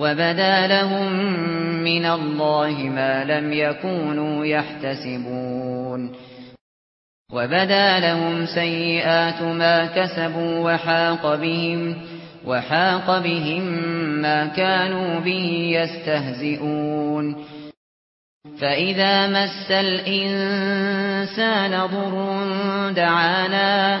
وَبَدَا لَهُم مِّنَ اللَّهِ مَا لَمْ يَكُونُوا يَحْتَسِبُونَ وَبَدَا لَهُمْ سَيِّئَاتُ مَا كَسَبُوا وَحَاقَ بِهِمْ وَحَاقَ بِهِمْ مَا كَانُوا بِهِ يَسْتَهْزِئُونَ فَإِذَا مَسَّ الْإِنسَانَ ضُرٌّ دَعَانَا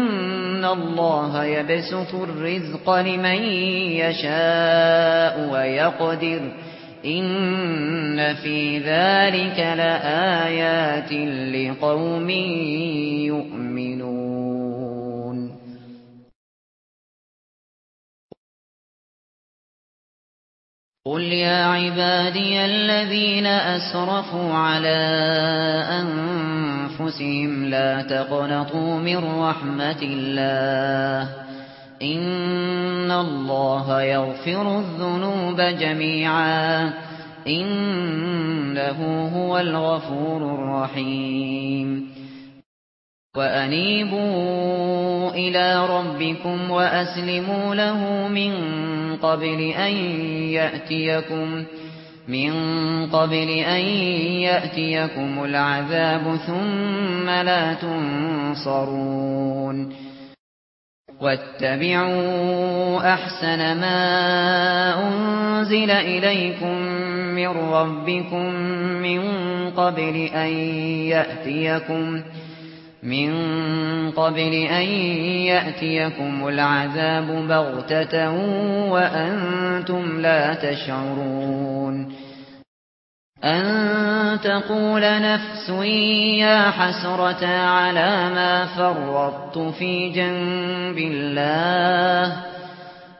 ان الله يبسط الرزق لمن يشاء ويقدر ان في ذلك لآيات لقوم يؤمنون قل يا عبادي الذين اسرفوا على ان أنفسهم لا تقنطوا من رحمة الله إن الله يغفر الذنوب جميعا إنه هو الغفور الرحيم وَأَنِيبُوا إِلَى رَبِّكُمْ وَأَسْلِمُوا لَهُ مِنْ قَبْلِ أَنْ يَأْتِيَكُمْ مِنْ قَبْلِ أَنْ يَأْتِيَكُمُ الْعَذَابُ ثُمَّ لَا تُنْصَرُونَ. وَاتَّبِعُوا أَحْسَنَ مَا أُنْزِلَ إِلَيْكُمْ مِنْ رَبِّكُمْ مِنْ قَبْلِ أَنْ يَأْتِيَكُمُ الْعَذَابُ مِنْ قَبْلِ أَنْ يَأْتِيَكُمُ الْعَذَابُ بَغْتَةً وَأَنْتُمْ لَا تَشْعُرُونَ أَنْ تَقُولَ نَفْسٌ يَا حَسْرَةً عَلَى مَا فَرَّطتُ فِي جَنْبِ اللَّهِ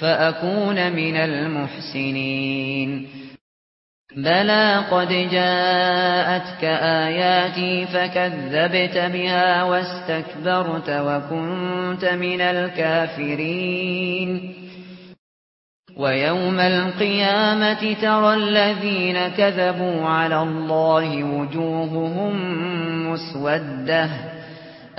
فأكون من المحسنين. بلى قد جاءتك آياتي فكذبت بها واستكبرت وكنت من الكافرين. ويوم القيامة ترى الذين كذبوا على الله وجوههم مسودة.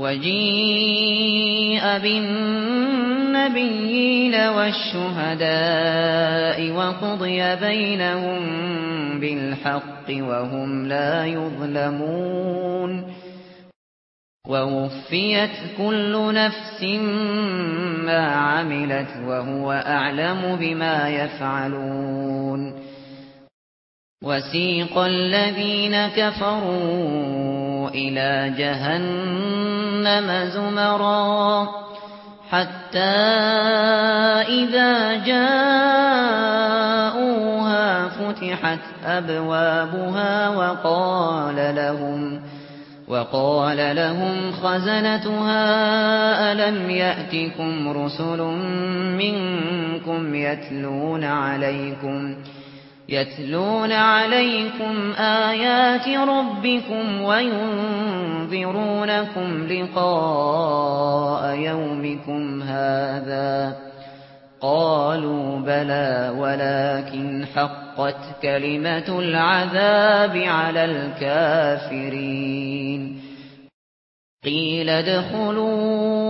وَجِيءَ بِالنَّبِيِّينَ وَالشُّهَدَاءِ وَقُضِيَ بَيْنَهُم بِالْحَقِّ وَهُمْ لَا يُظْلَمُونَ وَوُفِّيَتْ كُلُّ نَفْسٍ مَا عَمِلَتْ وَهُوَ أَعْلَمُ بِمَا يَفْعَلُونَ وَسِيقَ الَّذِينَ كَفَرُوا إلى جهنم زمرا حتى إذا جاءوها فتحت أبوابها وقال لهم وقال لهم خزنتها ألم يأتكم رسل منكم يتلون عليكم وقال يَتْلُونَ عَلَيْكُمْ آيَاتِ رَبِّكُمْ وَيُنذِرُونَكُمْ لِقَاءَ يَوْمِكُمْ هَذَا قَالُوا بَلَى وَلَكِنْ حَقَّتْ كَلِمَةُ الْعَذَابِ عَلَى الْكَافِرِينَ قِيلَ ادْخُلُوا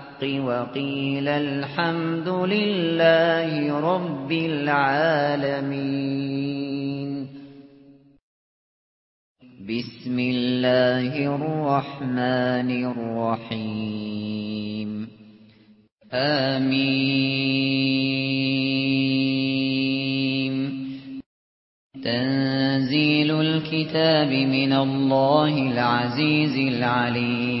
الحق وقيل الحمد لله رب العالمين. بسم الله الرحمن الرحيم. آمين. تنزيل الكتاب من الله العزيز العليم.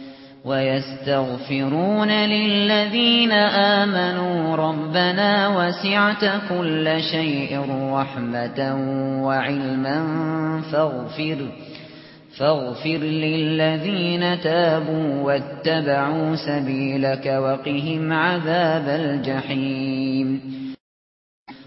ويستغفرون للذين آمنوا ربنا وسعت كل شيء رحمة وعلما فاغفر فاغفر للذين تابوا واتبعوا سبيلك وقهم عذاب الجحيم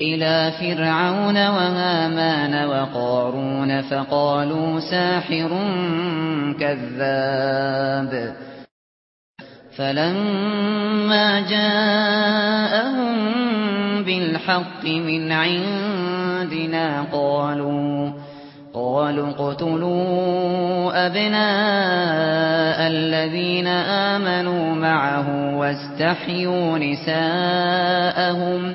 إلى فرعون وهامان وقارون فقالوا ساحر كذاب. فلما جاءهم بالحق من عندنا قالوا قالوا قتلوا أبناء الذين آمنوا معه واستحيوا نساءهم.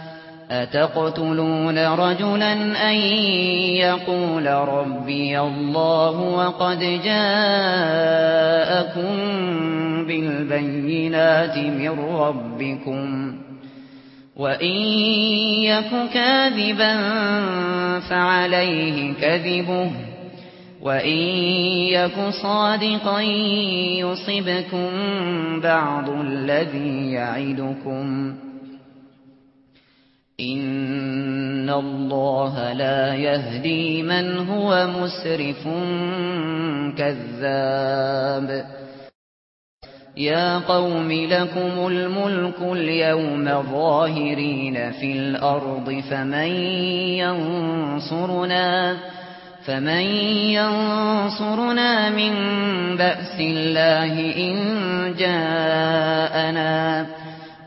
أتقتلون رجلا أن يقول ربي الله وقد جاءكم بالبينات من ربكم وإن يك كاذبا فعليه كذبه وَإِن يَكُ صَادِقًا يُصِبْكُم بَعْضُ الَّذِي يَعِدُكُمْ ان الله لا يهدي من هو مسرف كذاب. يا قوم لكم الملك اليوم ظاهرين في الأرض فمن ينصرنا فمن ينصرنا من بأس الله ان جاءنا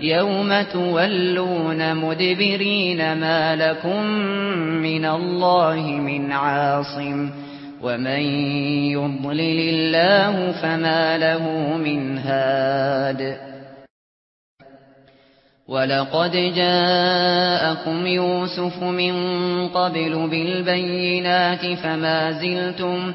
يَوْمَ تُوَلُّونَ مُدْبِرِينَ مَا لَكُمْ مِنَ اللَّهِ مِنْ عَاصِمٍ وَمَن يُضْلِلِ اللَّهُ فَمَا لَهُ مِنْ هَادٍ وَلَقَدْ جَاءَكُمْ يُوسُفُ مِنْ قَبْلُ بِالْبَيِّنَاتِ فَمَا زِلْتُمْ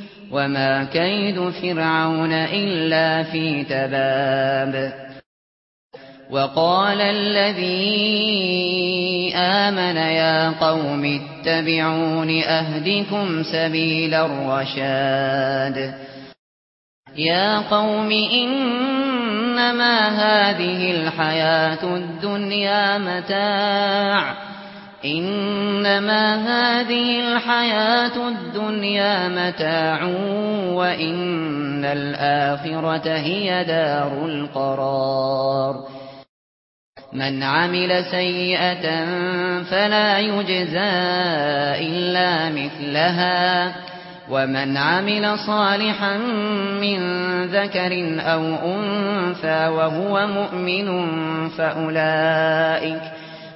وما كيد فرعون إلا في تباب وقال الذي آمن يا قوم اتبعون أهدكم سبيل الرشاد يا قوم إنما هذه الحياة الدنيا متاع إنما هذه الحياة الدنيا متاع وإن الآخرة هي دار القرار. من عمل سيئة فلا يجزى إلا مثلها. ومن عمل صالحا من ذكر أو أنثى وهو مؤمن فأولئك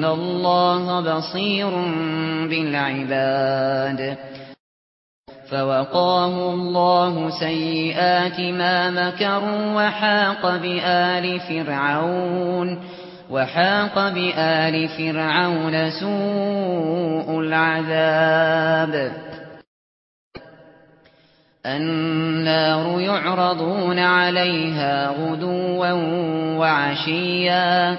ان الله بصير بالعباد فوقاه الله سيئات ما مكروا وحاق بآل فرعون وحاق بآل فرعون سوء العذاب النار يعرضون عليها غدوا وعشيا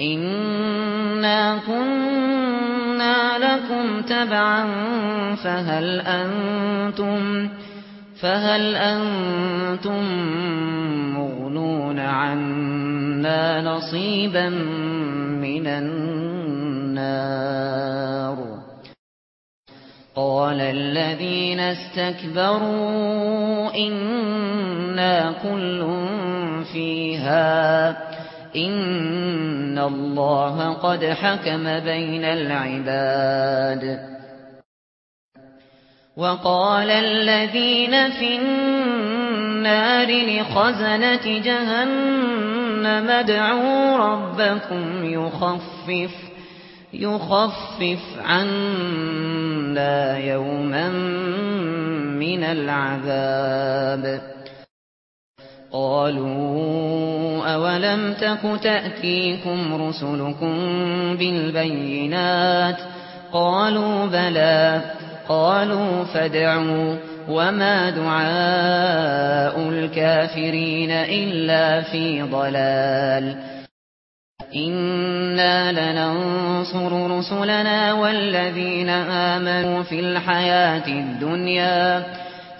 إنا كنا لكم تبعا فهل أنتم فهل أنتم مغنون عنا نصيبا من النار قال الذين استكبروا إنا كل فيها ان الله قد حكم بين العباد وقال الذين في النار لخزنة جهنم ادعوا ربكم يخفف يخفف عنا يوما من العذاب قالوا أولم تك تأتيكم رسلكم بالبينات قالوا بلى قالوا فادعوا وما دعاء الكافرين إلا في ضلال إنا لننصر رسلنا والذين آمنوا في الحياة الدنيا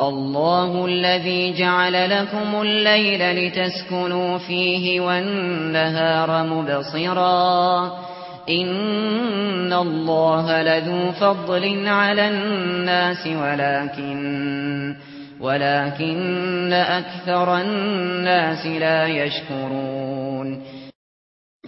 الله الذي جعل لكم الليل لتسكنوا فيه والنهار مبصرا ان الله لذو فضل على الناس ولكن ولكن أكثر الناس لا يشكرون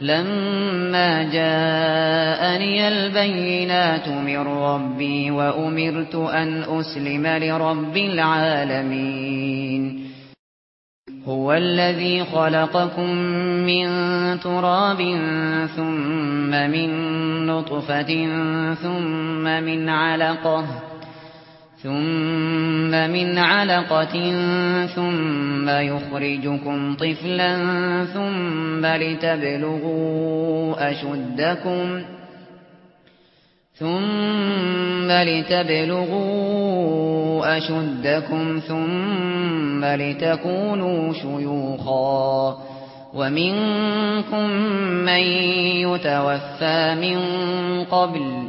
لما جاءني البينات من ربي وأمرت أن أسلم لرب العالمين. هو الذي خلقكم من تراب ثم من نطفة ثم من علقة ثُمَّ مِنْ عَلَقَةٍ ثُمَّ يُخْرِجُكُمْ طِفْلًا ثُمَّ لِتَبْلُغُوا أَشُدَّكُمْ ثُمَّ لِتَبْلُغُوا أَشُدَّكُمْ ثُمَّ لِتَكُونُوا شُيُوخًا وَمِنكُم مَّن يُتَوَفَّى مِن قَبْلُ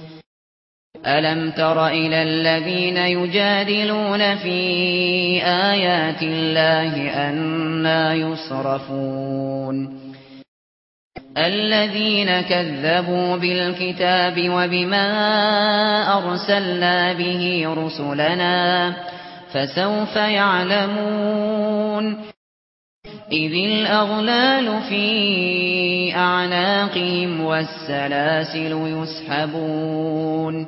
ألم تر إلى الذين يجادلون في آيات الله أَنَّى يصرفون الذين كذبوا بالكتاب وبما أرسلنا به رسلنا فسوف يعلمون إذ الأغلال في أعناقهم والسلاسل يسحبون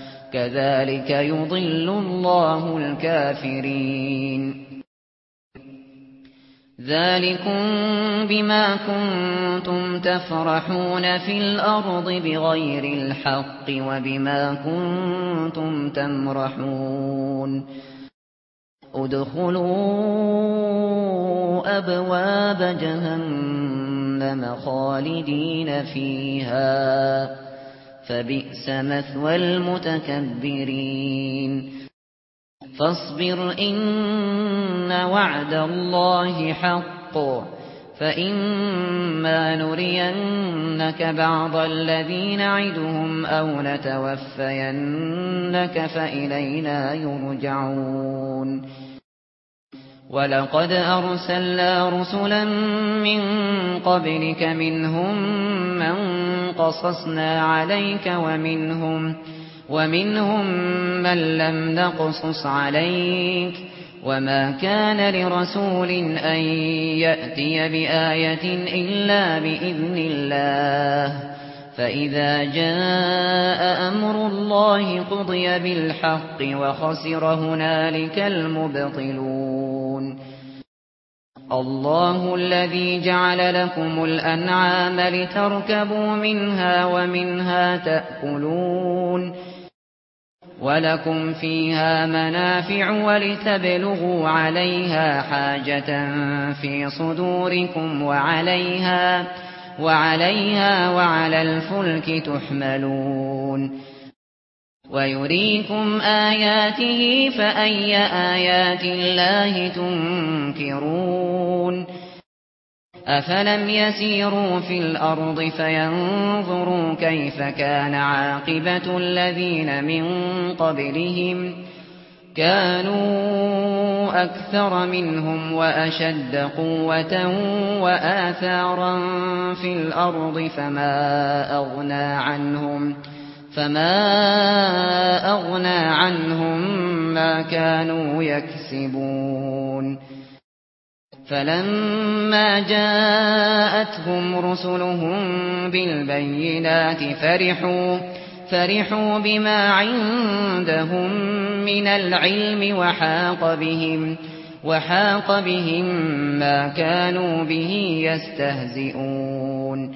كذلك يضل الله الكافرين ذلك بما كنتم تفرحون في الأرض بغير الحق وبما كنتم تمرحون ادخلوا ابواب جهنم خالدين فيها فبئس مثوى المتكبرين. فاصبر إن وعد الله حق. فإما نرينك بعض الذين عدهم أو نتوفينك فإلينا يرجعون. ولقد أرسلنا رسلا من قبلك منهم من قصصنا عليك ومنهم ومنهم من لم نقصص عليك. وما كان لرسول أن يأتي بآية إلا بإذن الله. فإذا جاء أمر الله قضي بالحق وخسر هنالك المبطلون. الله الذي جعل لكم الأنعام لتركبوا منها ومنها تأكلون ولكم فيها منافع ولتبلغوا عليها حاجة في صدوركم وعليها وعليها وعلى الفلك تحملون وَيُرِيكُمْ آيَاتِهِ فَأَيَّ آيَاتِ اللَّهِ تُنْكِرُونَ أَفَلَمْ يَسِيرُوا فِي الْأَرْضِ فَيَنْظُرُوا كَيْفَ كَانَ عَاقِبَةُ الَّذِينَ مِنْ قَبْلِهِمْ كَانُوا أَكْثَرَ مِنْهُمْ وَأَشَدَّ قُوَّةً وَآثَارًا فِي الْأَرْضِ فَمَا أَغْنَى عَنْهُمْ ۗ فما أغنى عنهم ما كانوا يكسبون فلما جاءتهم رسلهم بالبينات فرحوا فرحوا بما عندهم من العلم وحاق بهم وحاق بهم ما كانوا به يستهزئون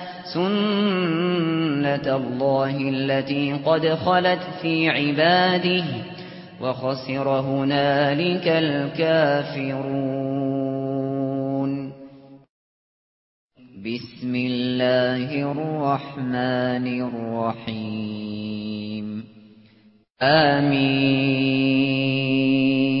سُنَّةَ اللَّهِ الَّتِي قَدْ خَلَتْ فِي عِبَادِهِ وَخَسِرَ هُنَالِكَ الْكَافِرُونَ. بِسْمِ اللَّهِ الرَّحْمَنِ الرَّحِيمِ آمين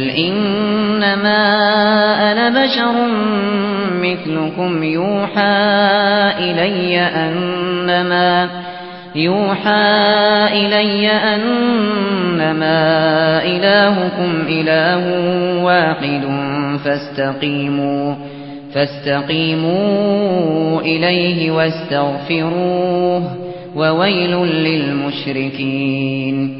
قل انما أنا بشر مثلكم يوحى الي انما يوحى الي انما الهكم اله واحد فاستقيموا فاستقيموا اليه واستغفروه وويل للمشركين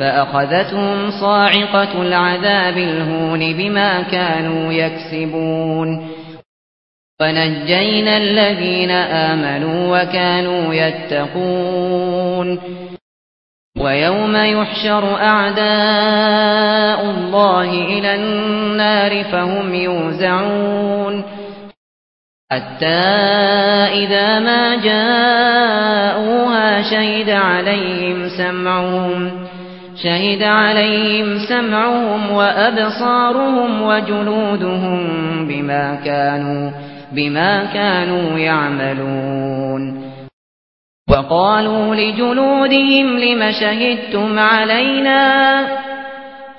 فأخذتهم صاعقة العذاب الهون بما كانوا يكسبون. فنجينا الذين آمنوا وكانوا يتقون. ويوم يحشر أعداء الله إلى النار فهم يوزعون. حتى إذا ما جاءوها شهد عليهم سمعهم شهد عليهم سمعهم وأبصارهم وجلودهم بما كانوا بما كانوا يعملون. وقالوا لجلودهم لما شهدتم علينا؟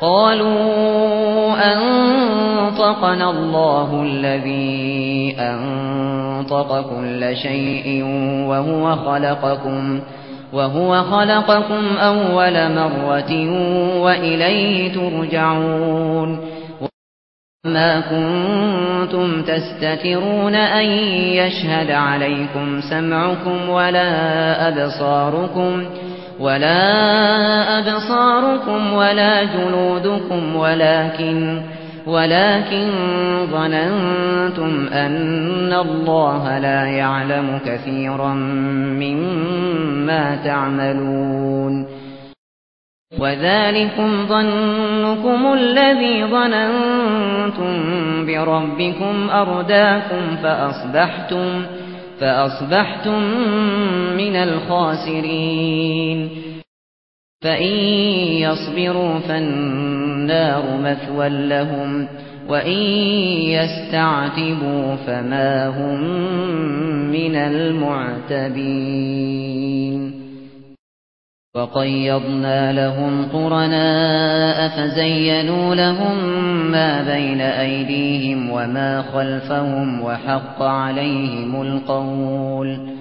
قالوا أنطقنا الله الذي أنطق كل شيء وهو خلقكم. وهو خلقكم أول مرة وإليه ترجعون. ما كنتم تستترون أن يشهد عليكم سمعكم ولا أبصاركم ولا أبصاركم ولا جلودكم ولكن ولكن ظننتم أن الله لا يعلم كثيرا مما تعملون وذلكم ظنكم الذي ظننتم بربكم أرداكم فأصبحتم, فأصبحتم من الخاسرين فإن يصبروا فالنسبة النار مثوى لهم وإن يستعتبوا فما هم من المعتبين وقيضنا لهم قرناء فزينوا لهم ما بين أيديهم وما خلفهم وحق عليهم القول وقيضنا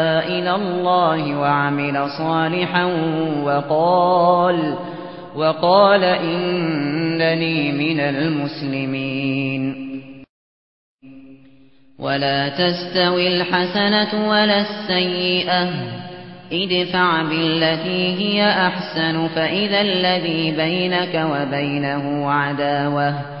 إلى الله وعمل صالحا وقال وقال إنني من المسلمين. ولا تستوي الحسنة ولا السيئة. ادفع بالتي هي أحسن فإذا الذي بينك وبينه عداوة.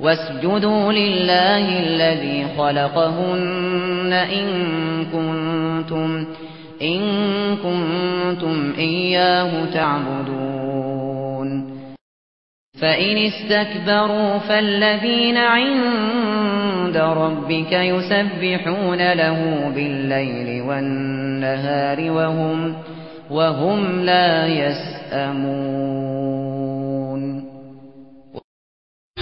واسجدوا لله الذي خلقهن إن كنتم, إن كنتم إياه تعبدون. فإن استكبروا فالذين عند ربك يسبحون له بالليل والنهار وهم, وهم لا يسأمون.